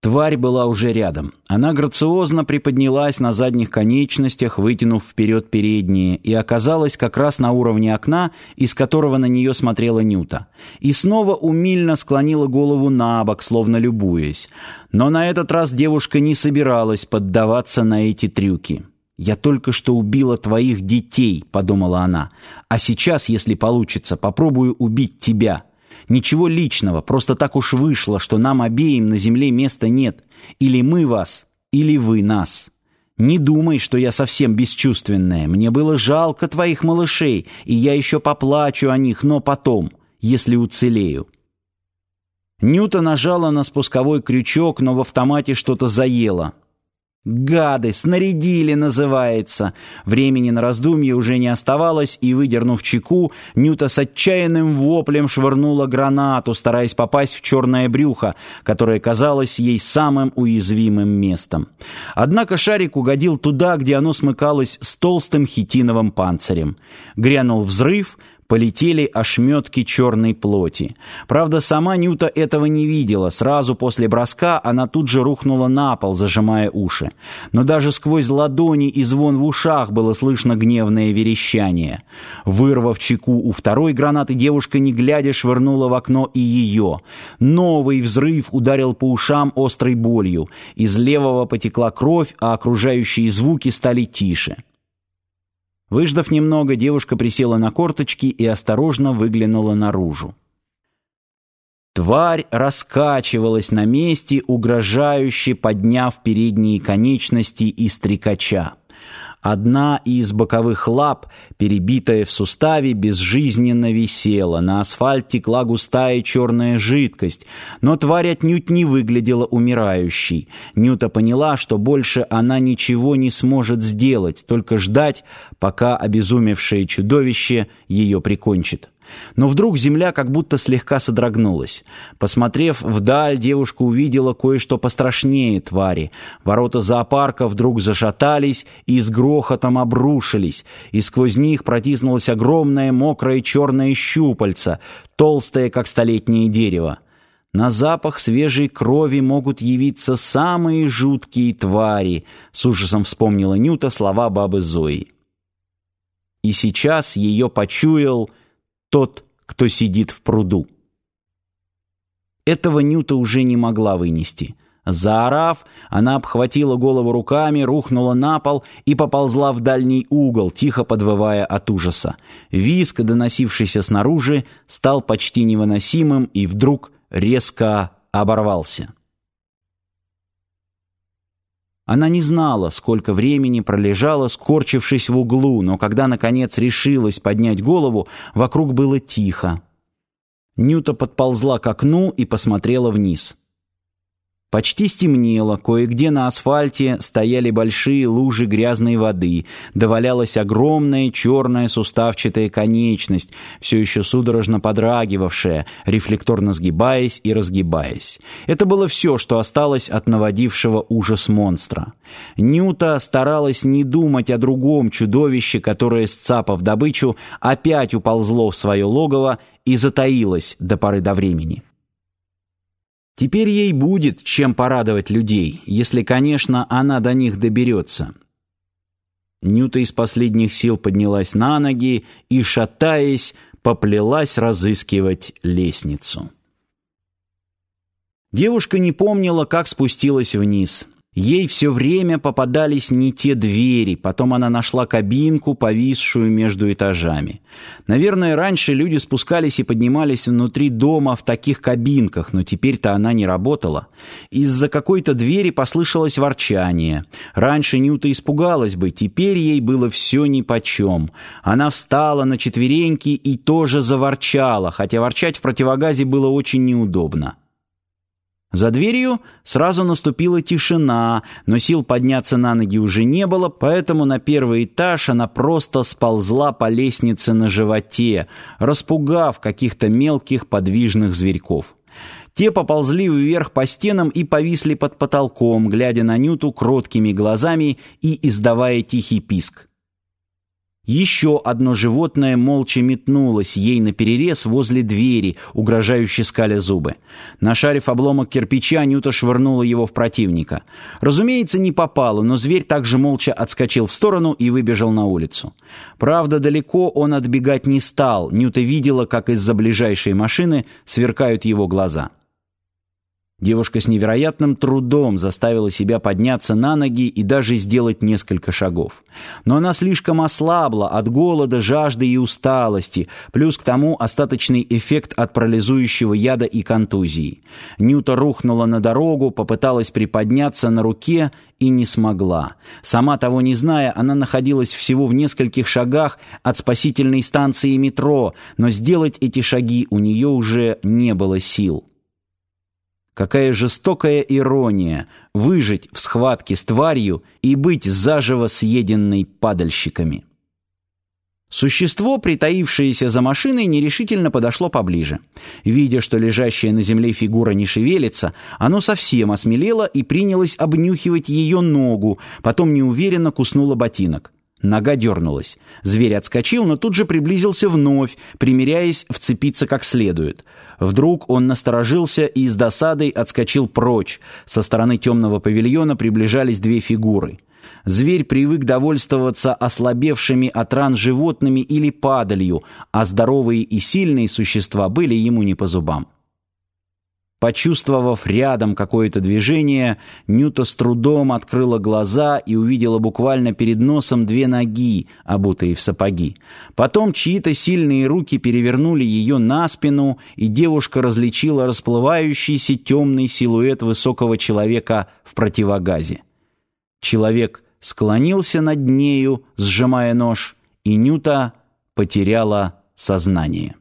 Тварь была уже рядом. Она грациозно приподнялась на задних конечностях, вытянув вперед передние, и оказалась как раз на уровне окна, из которого на нее смотрела Нюта. И снова умильно склонила голову на бок, словно любуясь. Но на этот раз девушка не собиралась поддаваться на эти трюки. «Я только что убила твоих детей», — подумала она. «А сейчас, если получится, попробую убить тебя». Ничего личного, просто так уж вышло, что нам обеим на земле места нет. Или мы вас, или вы нас. Не думай, что я совсем бесчувственная. Мне было жалко твоих малышей, и я еще поплачу о них, но потом, если уцелею. Нюта нажала на спусковой крючок, но в автомате что-то заело. «Гады! Снарядили, называется!» Времени на раздумье уже не оставалось, и, выдернув чеку, Нюта с отчаянным воплем швырнула гранату, стараясь попасть в черное брюхо, которое казалось ей самым уязвимым местом. Однако шарик угодил туда, где оно смыкалось с толстым хитиновым панцирем. Грянул взрыв — полетели ошметки черной плоти. Правда, сама Нюта этого не видела. Сразу после броска она тут же рухнула на пол, зажимая уши. Но даже сквозь ладони и звон в ушах было слышно гневное верещание. Вырвав чеку у второй гранаты, девушка, не глядя, швырнула в окно и ее. Новый взрыв ударил по ушам острой болью. Из левого потекла кровь, а окружающие звуки стали тише. Выждав немного, девушка присела на корточки и осторожно выглянула наружу. Тварь раскачивалась на месте, угрожающе подняв передние конечности и стрекача. Одна из боковых лап, перебитая в суставе, безжизненно висела. На асфальт текла густая черная жидкость, но тварь отнюдь не выглядела умирающей. Нюта поняла, что больше она ничего не сможет сделать, только ждать, пока обезумевшее чудовище ее прикончит. Но вдруг земля как будто слегка содрогнулась. Посмотрев вдаль, девушка увидела кое-что пострашнее твари. Ворота зоопарка вдруг зашатались и с грохотом обрушились, и сквозь них протиснулось огромное мокрое черное щупальце, толстое, как столетнее дерево. На запах свежей крови могут явиться самые жуткие твари, с ужасом вспомнила Нюта слова бабы Зои. И сейчас ее почуял тот, кто сидит в пруду. Этого Нюта уже не могла вынести. Заорав, она обхватила голову руками, рухнула на пол и поползла в дальний угол, тихо подвывая от ужаса. Виск, доносившийся снаружи, стал почти невыносимым и вдруг резко оборвался. Она не знала, сколько времени пролежала, скорчившись в углу, но когда, наконец, решилась поднять голову, вокруг было тихо. Нюта подползла к окну и посмотрела вниз. Почти стемнело, кое-где на асфальте стояли большие лужи грязной воды, довалялась огромная черная суставчатая конечность, все еще судорожно подрагивавшая, рефлекторно сгибаясь и разгибаясь. Это было все, что осталось от наводившего ужас монстра. Нюта старалась не думать о другом чудовище, которое, сцапав добычу, опять уползло в свое логово и затаилось до поры до времени. Теперь ей будет чем порадовать людей, если, конечно, она до них доберется. Нюта из последних сил поднялась на ноги и, шатаясь, поплелась разыскивать лестницу. Девушка не помнила, как спустилась вниз. Ей все время попадались не те двери, потом она нашла кабинку, повисшую между этажами. Наверное, раньше люди спускались и поднимались внутри дома в таких кабинках, но теперь-то она не работала. Из-за какой-то двери послышалось ворчание. Раньше Нюта испугалась бы, теперь ей было все нипочем. Она встала на четвереньки и тоже заворчала, хотя ворчать в противогазе было очень неудобно. За дверью сразу наступила тишина, но сил подняться на ноги уже не было, поэтому на первый этаж она просто сползла по лестнице на животе, распугав каких-то мелких подвижных зверьков. Те поползли вверх по стенам и повисли под потолком, глядя на Нюту кроткими глазами и издавая тихий писк. Еще одно животное молча метнулось ей на перерез возле двери, угрожающе скаля зубы. Нашарив обломок кирпича, Нюта швырнула его в противника. Разумеется, не попало, но зверь также молча отскочил в сторону и выбежал на улицу. Правда, далеко он отбегать не стал. Нюта видела, как из-за ближайшей машины сверкают его глаза. Девушка с невероятным трудом заставила себя подняться на ноги и даже сделать несколько шагов. Но она слишком ослабла от голода, жажды и усталости, плюс к тому остаточный эффект от парализующего яда и контузии. Нюта рухнула на дорогу, попыталась приподняться на руке и не смогла. Сама того не зная, она находилась всего в нескольких шагах от спасительной станции метро, но сделать эти шаги у нее уже не было сил. Какая жестокая ирония выжить в схватке с тварью и быть заживо съеденной падальщиками. Существо, притаившееся за машиной, нерешительно подошло поближе. Видя, что лежащая на земле фигура не шевелится, оно совсем осмелело и принялось обнюхивать ее ногу, потом неуверенно куснуло ботинок. Нога дернулась. Зверь отскочил, но тут же приблизился вновь, примеряясь вцепиться как следует. Вдруг он насторожился и с досадой отскочил прочь. Со стороны темного павильона приближались две фигуры. Зверь привык довольствоваться ослабевшими от ран животными или падалью, а здоровые и сильные существа были ему не по зубам. Почувствовав рядом какое-то движение, Нюта с трудом открыла глаза и увидела буквально перед носом две ноги, обутые в сапоги. Потом чьи-то сильные руки перевернули ее на спину, и девушка различила расплывающийся темный силуэт высокого человека в противогазе. Человек склонился над нею, сжимая нож, и Нюта потеряла сознание.